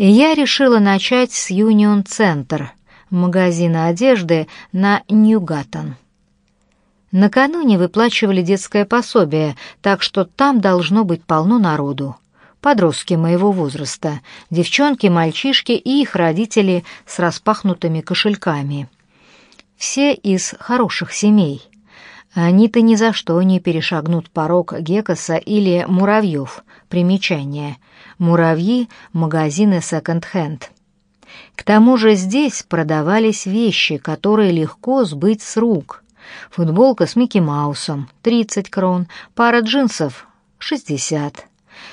Я решила начать с Union Center, магазина одежды на Ньюгаттон. Накануне выплачивали детское пособие, так что там должно быть полно народу. Подростки моего возраста, девчонки, мальчишки и их родители с распахнутыми кошельками. Все из хороших семей. Они-то ни за что не перешагнут порог Гекоса или муравьев. Примечание. Муравьи — магазины секонд-хенд. К тому же здесь продавались вещи, которые легко сбыть с рук. Футболка с Микки Маусом — 30 крон, пара джинсов — 60.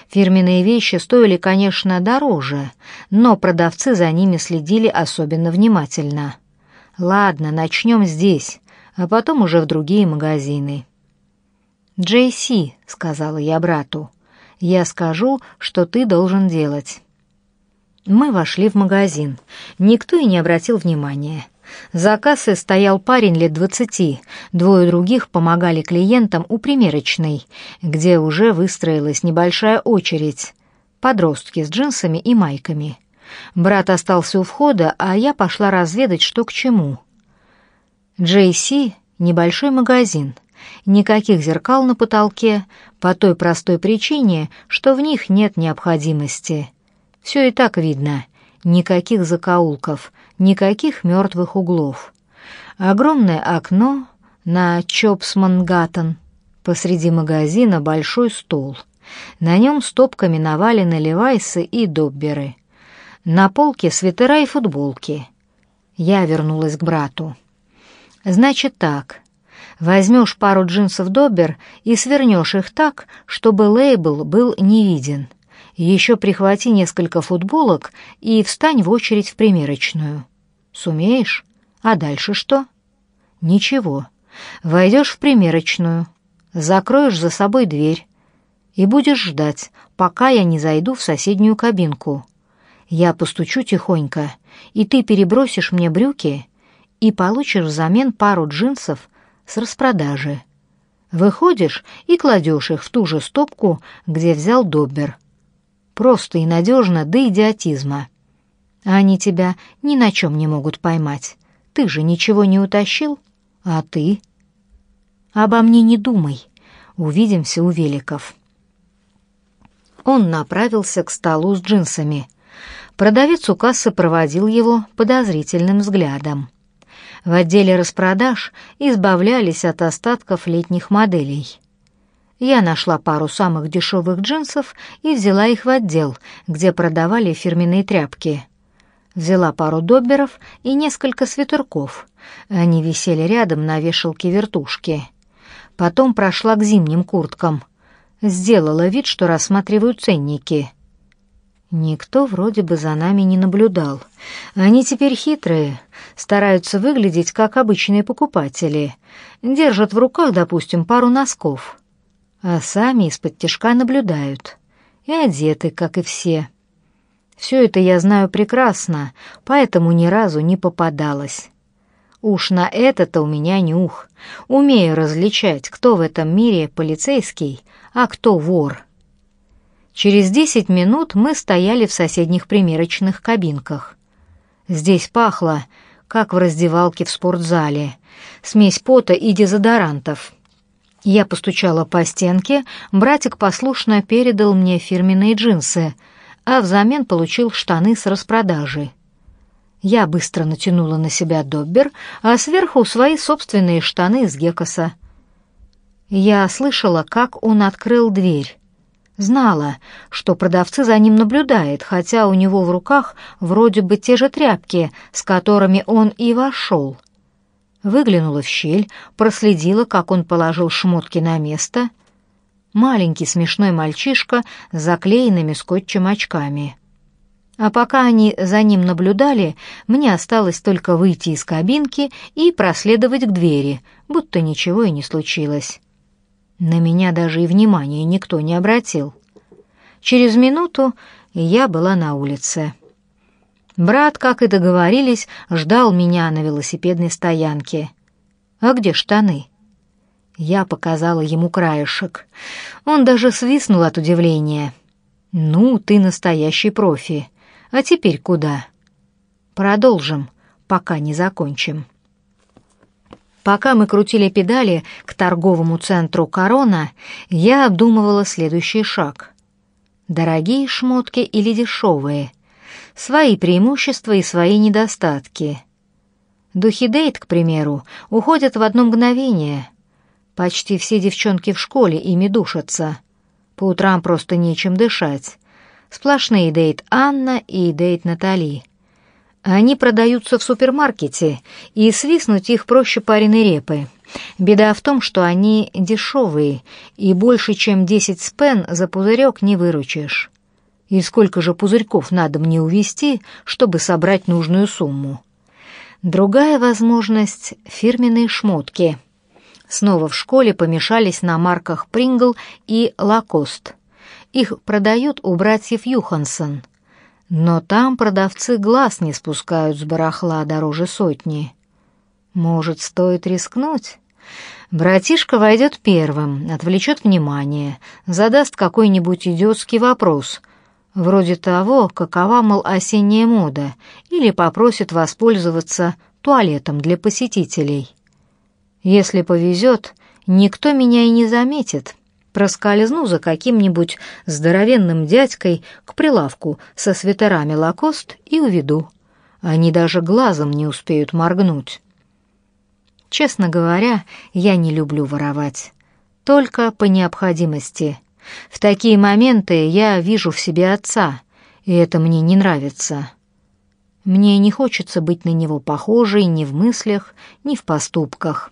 Фирменные вещи стоили, конечно, дороже, но продавцы за ними следили особенно внимательно. Ладно, начнем здесь, а потом уже в другие магазины. «Джейси», — сказала я брату, — «я скажу, что ты должен делать». Мы вошли в магазин. Никто и не обратил внимания. За кассой стоял парень лет двадцати, двое других помогали клиентам у примерочной, где уже выстроилась небольшая очередь. Подростки с джинсами и майками. Брат остался у входа, а я пошла разведать, что к чему. JC — небольшой магазин. Никаких зеркал на потолке, по той простой причине, что в них нет необходимости. Все и так видно. Никаких закоулков, никаких мертвых углов. Огромное окно на Чопсмангаттен. Посреди магазина большой стол. На нем стопками навалены левайсы и добберы. На полке свитера и футболки. Я вернулась к брату. «Значит так. Возьмешь пару джинсов доббер и свернешь их так, чтобы лейбл был не виден. Еще прихвати несколько футболок и встань в очередь в примерочную. Сумеешь? А дальше что? Ничего. Войдешь в примерочную, закроешь за собой дверь и будешь ждать, пока я не зайду в соседнюю кабинку. Я постучу тихонько, и ты перебросишь мне брюки и получишь взамен пару джинсов с распродажи. Выходишь и кладешь их в ту же стопку, где взял Доббер. Просто и надежно до идиотизма. Они тебя ни на чем не могут поймать. Ты же ничего не утащил, а ты? Обо мне не думай. Увидимся у великов. Он направился к столу с джинсами. Продавец у кассы проводил его подозрительным взглядом. В отделе распродаж избавлялись от остатков летних моделей. Я нашла пару самых дешевых джинсов и взяла их в отдел, где продавали фирменные тряпки. Взяла пару добберов и несколько свитерков. Они висели рядом на вешалке вертушки. Потом прошла к зимним курткам. Сделала вид, что рассматриваю ценники. Никто вроде бы за нами не наблюдал. Они теперь хитрые, стараются выглядеть как обычные покупатели. Держат в руках, допустим, пару носков — а сами из-под тишка наблюдают. И одеты, как и все. Все это я знаю прекрасно, поэтому ни разу не попадалась. Уж на это-то у меня нюх. Умею различать, кто в этом мире полицейский, а кто вор. Через десять минут мы стояли в соседних примерочных кабинках. Здесь пахло, как в раздевалке в спортзале, смесь пота и дезодорантов. Я постучала по стенке, братик послушно передал мне фирменные джинсы, а взамен получил штаны с распродажи. Я быстро натянула на себя доббер, а сверху свои собственные штаны из гекоса. Я слышала, как он открыл дверь. Знала, что продавцы за ним наблюдают, хотя у него в руках вроде бы те же тряпки, с которыми он и вошел выглянула в щель, проследила, как он положил шмотки на место. Маленький смешной мальчишка с заклеенными скотчем очками. А пока они за ним наблюдали, мне осталось только выйти из кабинки и проследовать к двери, будто ничего и не случилось. На меня даже и внимания никто не обратил. Через минуту я была на улице. Брат, как и договорились, ждал меня на велосипедной стоянке. «А где штаны?» Я показала ему краешек. Он даже свистнул от удивления. «Ну, ты настоящий профи. А теперь куда? Продолжим, пока не закончим. Пока мы крутили педали к торговому центру «Корона», я обдумывала следующий шаг. Дорогие шмотки или дешевые? Свои преимущества и свои недостатки. Духи Дейт, к примеру, уходят в одно мгновение. Почти все девчонки в школе ими душатся. По утрам просто нечем дышать. Сплошные Дейт Анна и Дейт Натали — они продаются в супермаркете, и свистнуть их проще пареной репы. Беда в том, что они дешевые, и больше, чем 10 спен за пузырек не выручишь. И сколько же пузырьков надо мне увезти, чтобы собрать нужную сумму? Другая возможность — фирменные шмотки. Снова в школе помешались на марках «Прингл» и «Лакост». Их продают у братьев Юхансон — но там продавцы глаз не спускают с барахла дороже сотни. Может, стоит рискнуть? Братишка войдет первым, отвлечет внимание, задаст какой-нибудь идиотский вопрос, вроде того, какова, мол, осенняя мода, или попросит воспользоваться туалетом для посетителей. Если повезет, никто меня и не заметит, проскользну за каким-нибудь здоровенным дядькой к прилавку со свитерами лакост и уведу. Они даже глазом не успеют моргнуть. Честно говоря, я не люблю воровать. Только по необходимости. В такие моменты я вижу в себе отца, и это мне не нравится. Мне не хочется быть на него похожей ни в мыслях, ни в поступках.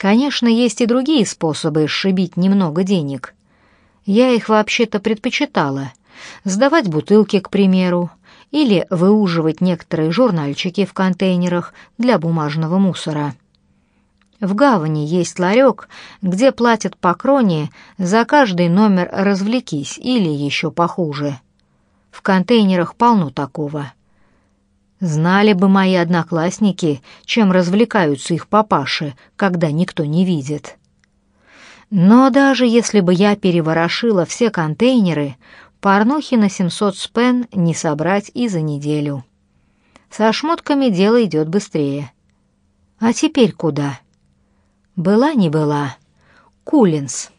Конечно, есть и другие способы сшибить немного денег. Я их вообще-то предпочитала. Сдавать бутылки, к примеру, или выуживать некоторые журнальчики в контейнерах для бумажного мусора. В гавани есть ларек, где платят по кроне за каждый номер «развлекись» или еще похуже. В контейнерах полно такого. Знали бы мои одноклассники, чем развлекаются их папаши, когда никто не видит. Но даже если бы я переворошила все контейнеры, порнухи на 700 спен не собрать и за неделю. Со шмотками дело идет быстрее. А теперь куда? Была не была. Кулинс.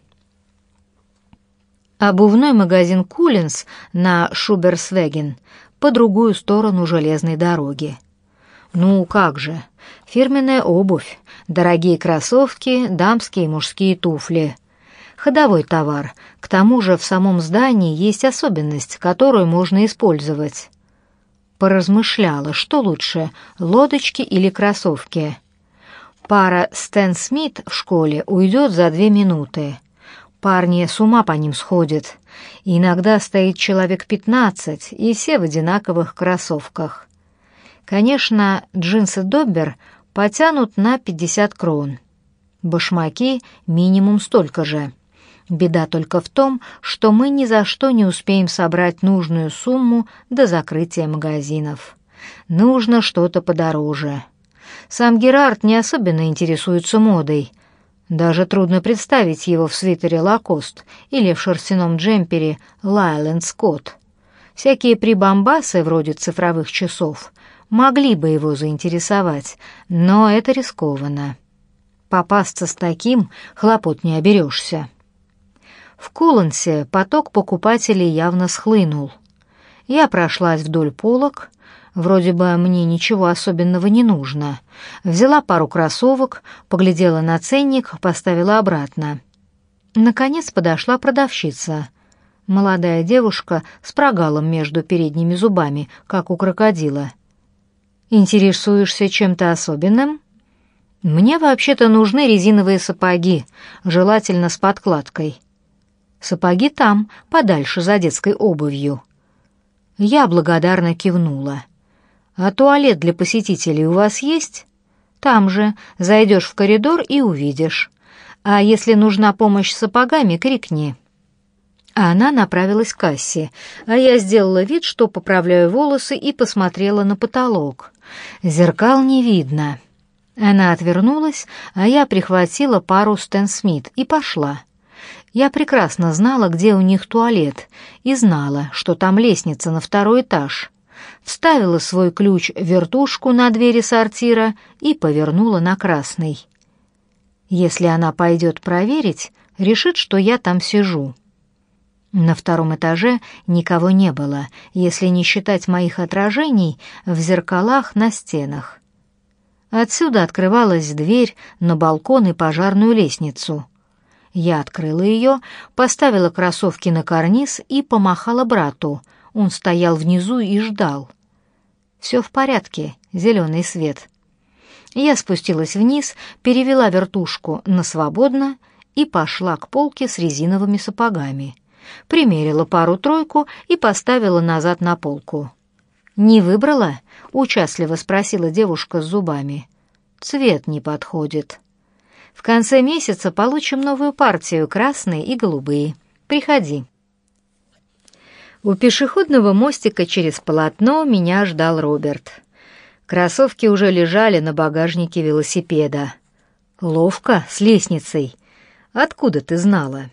Обувной магазин Кулинс на Шуберсвеген по другую сторону железной дороги. Ну как же, фирменная обувь, дорогие кроссовки, дамские и мужские туфли. Ходовой товар. К тому же в самом здании есть особенность, которую можно использовать. Поразмышляла, что лучше, лодочки или кроссовки. Пара Стэн Смит в школе уйдет за две минуты. Парни с ума по ним сходят. Иногда стоит человек пятнадцать, и все в одинаковых кроссовках. Конечно, джинсы Доббер потянут на пятьдесят крон. Башмаки минимум столько же. Беда только в том, что мы ни за что не успеем собрать нужную сумму до закрытия магазинов. Нужно что-то подороже. Сам Герард не особенно интересуется модой, даже трудно представить его в свитере «Лакост» или в шерстяном джемпере «Лайленд Скотт». Всякие прибамбасы, вроде цифровых часов, могли бы его заинтересовать, но это рискованно. Попасться с таким хлопот не оберешься. В Кулансе поток покупателей явно схлынул. Я прошлась вдоль полок, Вроде бы мне ничего особенного не нужно. Взяла пару кроссовок, поглядела на ценник, поставила обратно. Наконец подошла продавщица. Молодая девушка с прогалом между передними зубами, как у крокодила. «Интересуешься чем-то особенным?» «Мне вообще-то нужны резиновые сапоги, желательно с подкладкой». «Сапоги там, подальше, за детской обувью». Я благодарно кивнула. «А туалет для посетителей у вас есть?» «Там же. Зайдешь в коридор и увидишь. А если нужна помощь с сапогами, крикни». А она направилась к кассе, а я сделала вид, что поправляю волосы и посмотрела на потолок. Зеркал не видно. Она отвернулась, а я прихватила пару Стэн Смит и пошла. Я прекрасно знала, где у них туалет, и знала, что там лестница на второй этаж. Вставила свой ключ в вертушку на двери сортира и повернула на красный. Если она пойдет проверить, решит, что я там сижу. На втором этаже никого не было, если не считать моих отражений в зеркалах на стенах. Отсюда открывалась дверь на балкон и пожарную лестницу. Я открыла ее, поставила кроссовки на карниз и помахала брату. Он стоял внизу и ждал. «Все в порядке, зеленый свет». Я спустилась вниз, перевела вертушку на свободно и пошла к полке с резиновыми сапогами. Примерила пару-тройку и поставила назад на полку. «Не выбрала?» — участливо спросила девушка с зубами. «Цвет не подходит». «В конце месяца получим новую партию, красные и голубые. Приходи». У пешеходного мостика через полотно меня ждал Роберт. Кроссовки уже лежали на багажнике велосипеда. «Ловко, с лестницей. Откуда ты знала?»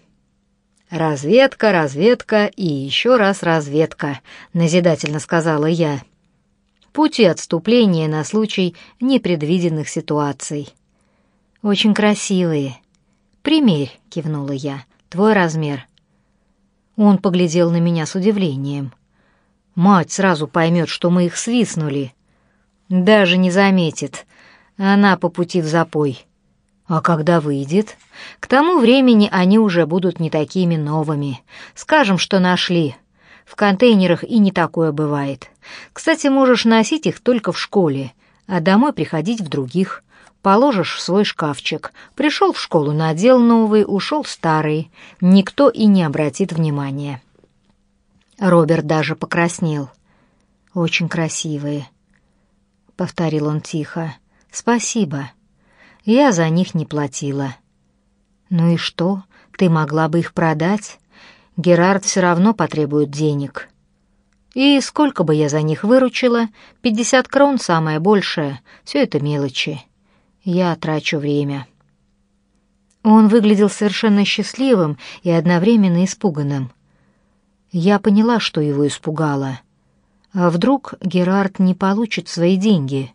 «Разведка, разведка и еще раз разведка», — назидательно сказала я. «Пути отступления на случай непредвиденных ситуаций». «Очень красивые». «Примерь», — кивнула я, — «твой размер». Он поглядел на меня с удивлением. «Мать сразу поймет, что мы их свистнули». «Даже не заметит. Она по пути в запой». А когда выйдет? К тому времени они уже будут не такими новыми. Скажем, что нашли. В контейнерах и не такое бывает. Кстати, можешь носить их только в школе, а домой приходить в других. Положишь в свой шкафчик. Пришел в школу, надел новый, ушел старый. Никто и не обратит внимания. Роберт даже покраснел. «Очень красивые», — повторил он тихо. «Спасибо». Я за них не платила. Ну и что? Ты могла бы их продать? Герард все равно потребует денег. И сколько бы я за них выручила? Пятьдесят крон самое большее. Все это мелочи. Я трачу время. Он выглядел совершенно счастливым и одновременно испуганным. Я поняла, что его испугало. А вдруг Герард не получит свои деньги?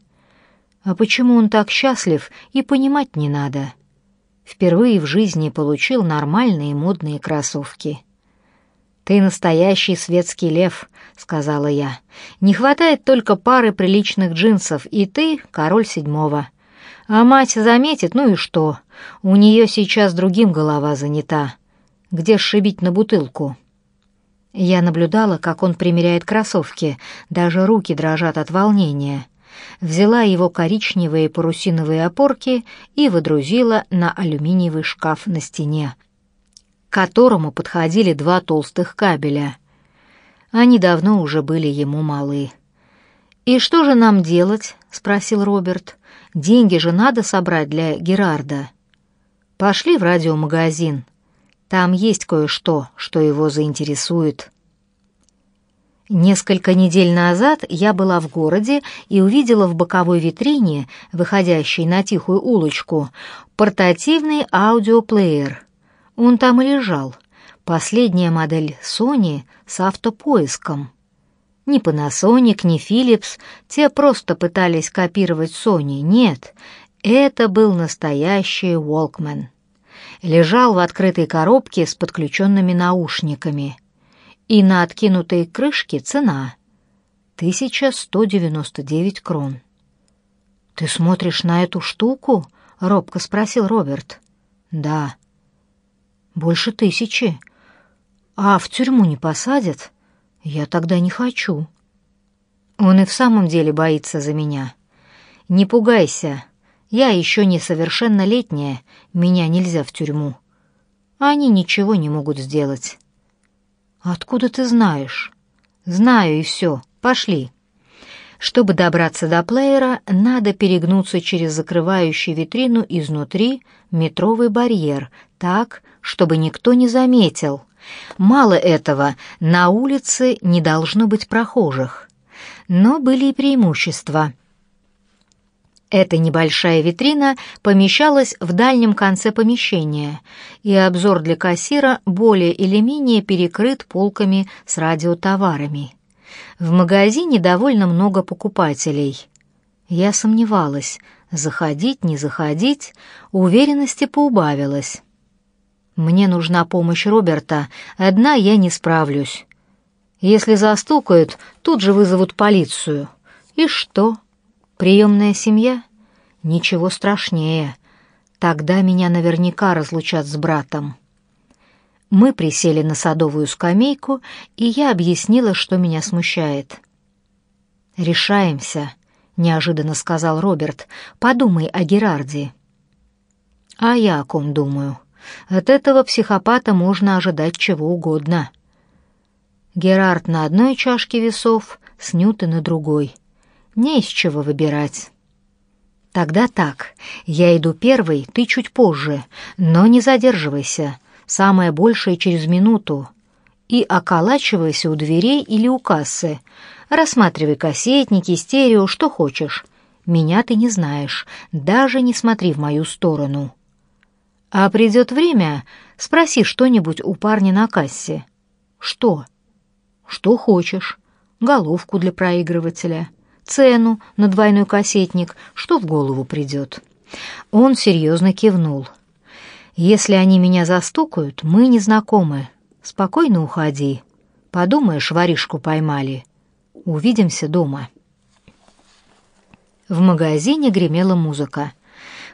А почему он так счастлив, и понимать не надо. Впервые в жизни получил нормальные модные кроссовки. «Ты настоящий светский лев», — сказала я. «Не хватает только пары приличных джинсов, и ты король седьмого. А мать заметит, ну и что? У нее сейчас другим голова занята. Где сшибить на бутылку?» Я наблюдала, как он примеряет кроссовки, даже руки дрожат от волнения взяла его коричневые парусиновые опорки и выдрузила на алюминиевый шкаф на стене, к которому подходили два толстых кабеля. Они давно уже были ему малы. «И что же нам делать?» — спросил Роберт. «Деньги же надо собрать для Герарда». «Пошли в радиомагазин. Там есть кое-что, что его заинтересует». Несколько недель назад я была в городе и увидела в боковой витрине, выходящей на тихую улочку, портативный аудиоплеер. Он там и лежал. Последняя модель Sony с автопоиском. Ни Panasonic, ни Philips, те просто пытались копировать Sony. Нет, это был настоящий Walkman. Лежал в открытой коробке с подключенными наушниками и на откинутой крышке цена — 1199 крон. «Ты смотришь на эту штуку?» — робко спросил Роберт. «Да». «Больше тысячи. А в тюрьму не посадят? Я тогда не хочу». Он и в самом деле боится за меня. «Не пугайся. Я еще несовершеннолетняя, меня нельзя в тюрьму. Они ничего не могут сделать». «Откуда ты знаешь?» «Знаю, и все. Пошли». Чтобы добраться до плеера, надо перегнуться через закрывающий витрину изнутри метровый барьер, так, чтобы никто не заметил. Мало этого, на улице не должно быть прохожих. Но были и преимущества. Эта небольшая витрина помещалась в дальнем конце помещения, и обзор для кассира более или менее перекрыт полками с радиотоварами. В магазине довольно много покупателей. Я сомневалась, заходить, не заходить, уверенности поубавилась. Мне нужна помощь Роберта, одна я не справлюсь. Если застукают, тут же вызовут полицию. И что? Приемная семья? Ничего страшнее. Тогда меня наверняка разлучат с братом. Мы присели на садовую скамейку, и я объяснила, что меня смущает. «Решаемся», — неожиданно сказал Роберт. «Подумай о Герарде». «А я о ком думаю? От этого психопата можно ожидать чего угодно». Герард на одной чашке весов, Снюты на другой. Не из чего выбирать. Тогда так. Я иду первый, ты чуть позже, но не задерживайся. Самое большее через минуту. И околачивайся у дверей или у кассы. Рассматривай кассетники, стерео, что хочешь. Меня ты не знаешь, даже не смотри в мою сторону. А придет время, спроси что-нибудь у парня на кассе. Что? Что хочешь. Головку для проигрывателя — цену на двойной кассетник, что в голову придет. Он серьезно кивнул. «Если они меня застукают, мы не знакомы. Спокойно уходи. Подумаешь, воришку поймали. Увидимся дома». В магазине гремела музыка.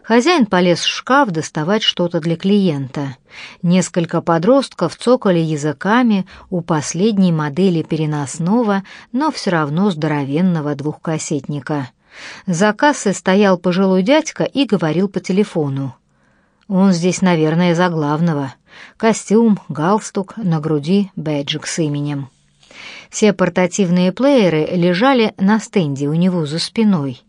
Хозяин полез в шкаф доставать что-то для клиента. Несколько подростков цокали языками у последней модели переносного, но все равно здоровенного двухкассетника. За кассой стоял пожилой дядька и говорил по телефону. Он здесь, наверное, за главного. Костюм, галстук, на груди бэджик с именем. Все портативные плееры лежали на стенде у него за спиной.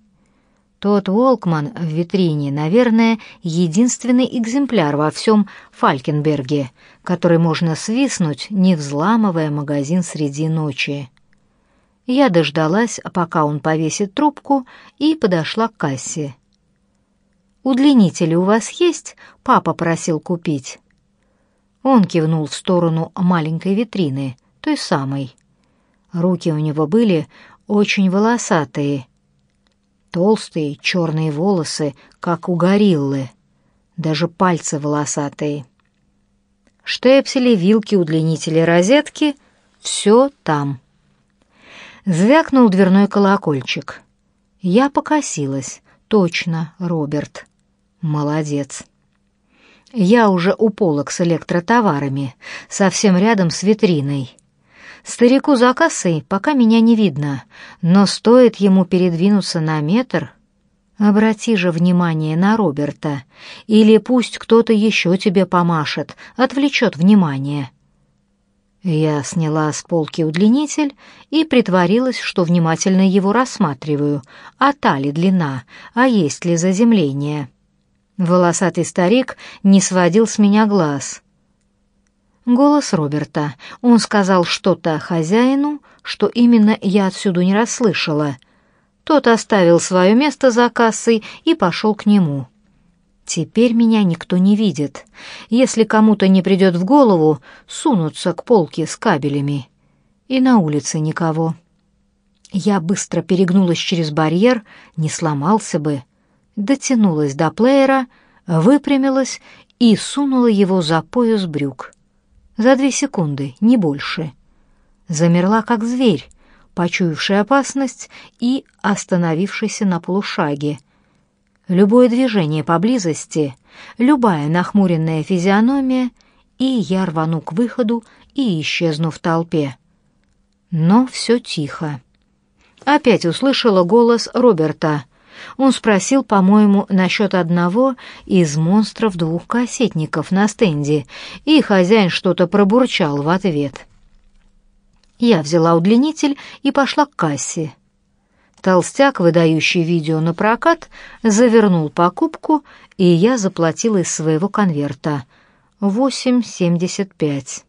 Тот Волкман в витрине, наверное, единственный экземпляр во всем Фалькенберге, который можно свистнуть, не взламывая магазин среди ночи. Я дождалась, пока он повесит трубку, и подошла к кассе. «Удлинители у вас есть?» — папа просил купить. Он кивнул в сторону маленькой витрины, той самой. Руки у него были очень волосатые — Толстые черные волосы, как у гориллы. Даже пальцы волосатые. Штепсели, вилки, удлинители розетки — все там. Звякнул дверной колокольчик. Я покосилась. Точно, Роберт. Молодец. Я уже у полок с электротоварами, совсем рядом с витриной. Старику за кассой пока меня не видно, но стоит ему передвинуться на метр... Обрати же внимание на Роберта, или пусть кто-то еще тебе помашет, отвлечет внимание. Я сняла с полки удлинитель и притворилась, что внимательно его рассматриваю, а та ли длина, а есть ли заземление. Волосатый старик не сводил с меня глаз — Голос Роберта. Он сказал что-то хозяину, что именно я отсюда не расслышала. Тот оставил свое место за кассой и пошел к нему. Теперь меня никто не видит. Если кому-то не придет в голову, сунуться к полке с кабелями. И на улице никого. Я быстро перегнулась через барьер, не сломался бы. Дотянулась до плеера, выпрямилась и сунула его за пояс брюк за две секунды, не больше. Замерла, как зверь, почуявший опасность и остановившийся на полушаге. Любое движение поблизости, любая нахмуренная физиономия, и я рвану к выходу и исчезну в толпе. Но все тихо. Опять услышала голос Роберта. Он спросил, по-моему, насчет одного из монстров двух кассетников на стенде, и хозяин что-то пробурчал в ответ. Я взяла удлинитель и пошла к кассе. Толстяк, выдающий видео на прокат, завернул покупку, и я заплатила из своего конверта. Восемь семьдесят пять.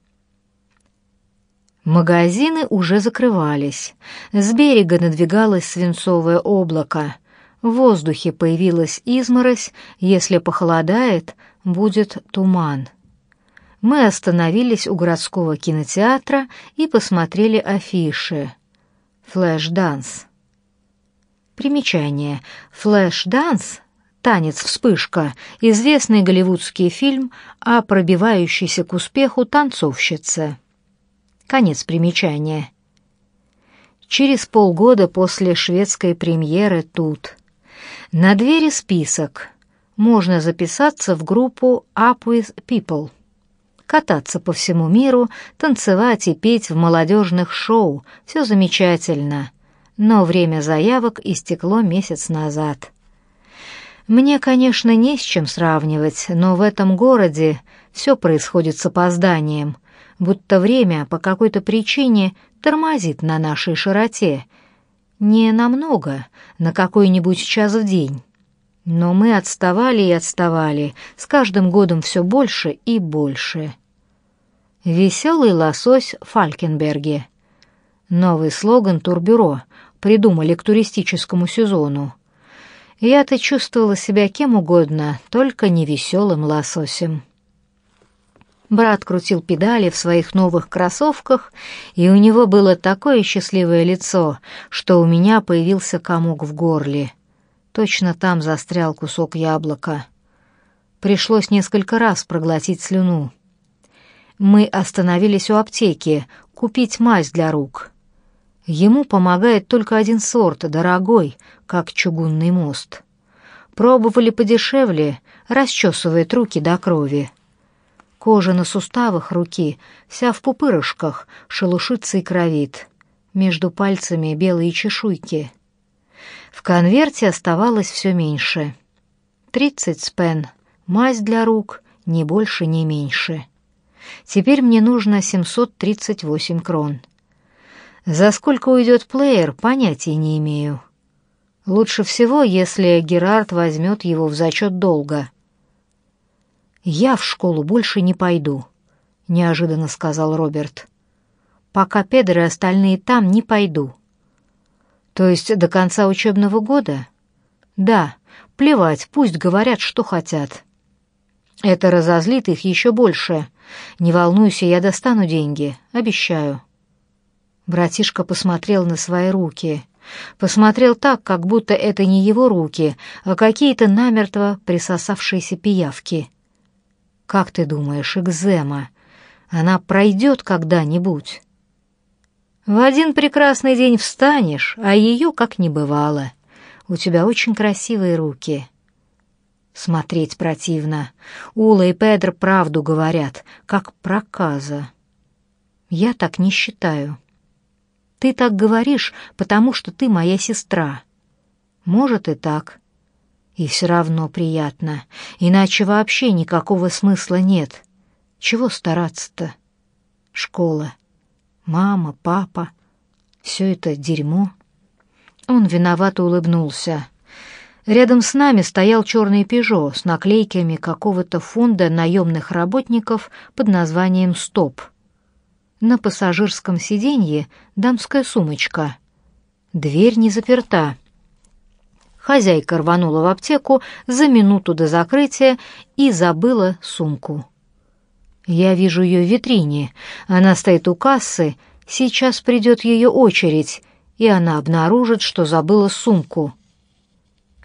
Магазины уже закрывались. С берега надвигалось свинцовое облако. В воздухе появилась изморозь, если похолодает, будет туман. Мы остановились у городского кинотеатра и посмотрели афиши. Флэш-данс. Примечание. Флэш-данс «Танец-вспышка» — известный голливудский фильм о пробивающейся к успеху танцовщице. Конец примечания. Через полгода после шведской премьеры тут. На двери список. Можно записаться в группу Up With People. Кататься по всему миру, танцевать и петь в молодежных шоу. Все замечательно. Но время заявок истекло месяц назад. Мне, конечно, не с чем сравнивать, но в этом городе все происходит с опозданием, будто время по какой-то причине тормозит на нашей широте. Не намного, на какой-нибудь час в день. Но мы отставали и отставали, с каждым годом все больше и больше. «Веселый лосось Фалькенберге». Новый слоган турбюро придумали к туристическому сезону. Я-то чувствовала себя кем угодно, только не веселым лососем. Брат крутил педали в своих новых кроссовках, и у него было такое счастливое лицо, что у меня появился комок в горле. Точно там застрял кусок яблока. Пришлось несколько раз проглотить слюну. Мы остановились у аптеки купить мазь для рук. Ему помогает только один сорт, дорогой, как чугунный мост. Пробовали подешевле, расчесывает руки до крови. Кожа на суставах руки вся в пупырышках, шелушится и кровит. Между пальцами белые чешуйки. В конверте оставалось все меньше. Тридцать спен, мазь для рук, ни больше, ни меньше. Теперь мне нужно 738 крон. За сколько уйдет плеер, понятия не имею. Лучше всего, если Герард возьмет его в зачет долго. «Я в школу больше не пойду», — неожиданно сказал Роберт. «Пока Педро и остальные там, не пойду». «То есть до конца учебного года?» «Да, плевать, пусть говорят, что хотят». «Это разозлит их еще больше. Не волнуйся, я достану деньги, обещаю». Братишка посмотрел на свои руки. Посмотрел так, как будто это не его руки, а какие-то намертво присосавшиеся пиявки. «Как ты думаешь, экзема? Она пройдет когда-нибудь?» «В один прекрасный день встанешь, а ее как не бывало. У тебя очень красивые руки». Смотреть противно. Ула и Педро правду говорят, как проказа. Я так не считаю. Ты так говоришь, потому что ты моя сестра. Может и так. И все равно приятно, иначе вообще никакого смысла нет. Чего стараться-то? Школа, мама, папа, все это дерьмо. Он виновато улыбнулся. Рядом с нами стоял черный «Пежо» с наклейками какого-то фонда наемных работников под названием «Стоп». На пассажирском сиденье дамская сумочка. Дверь не заперта. Хозяйка рванула в аптеку за минуту до закрытия и забыла сумку. Я вижу ее в витрине. Она стоит у кассы. Сейчас придет ее очередь, и она обнаружит, что забыла сумку.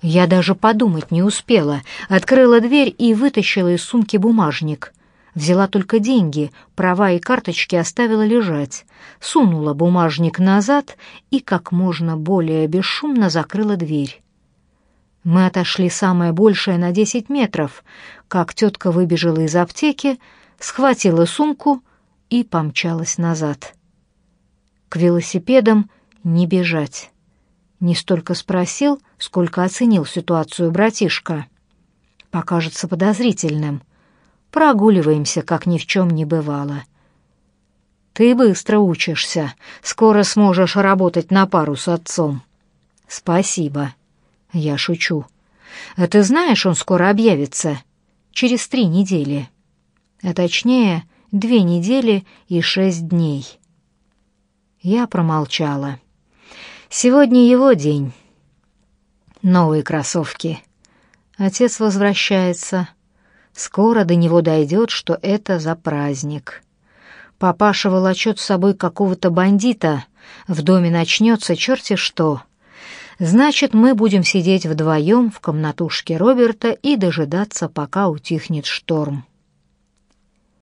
Я даже подумать не успела. Открыла дверь и вытащила из сумки бумажник. Взяла только деньги, права и карточки оставила лежать, сунула бумажник назад и как можно более бесшумно закрыла дверь. Мы отошли самое большее на десять метров, как тетка выбежала из аптеки, схватила сумку и помчалась назад. К велосипедам не бежать. Не столько спросил, сколько оценил ситуацию братишка. Покажется подозрительным — прогуливаемся, как ни в чем не бывало. Ты быстро учишься, скоро сможешь работать на пару с отцом. Спасибо. Я шучу. А ты знаешь, он скоро объявится. Через три недели. А точнее, две недели и шесть дней. Я промолчала. Сегодня его день. Новые кроссовки. Отец возвращается. Скоро до него дойдет, что это за праздник. Папаша волочет с собой какого-то бандита. В доме начнется черти что. Значит, мы будем сидеть вдвоем в комнатушке Роберта и дожидаться, пока утихнет шторм.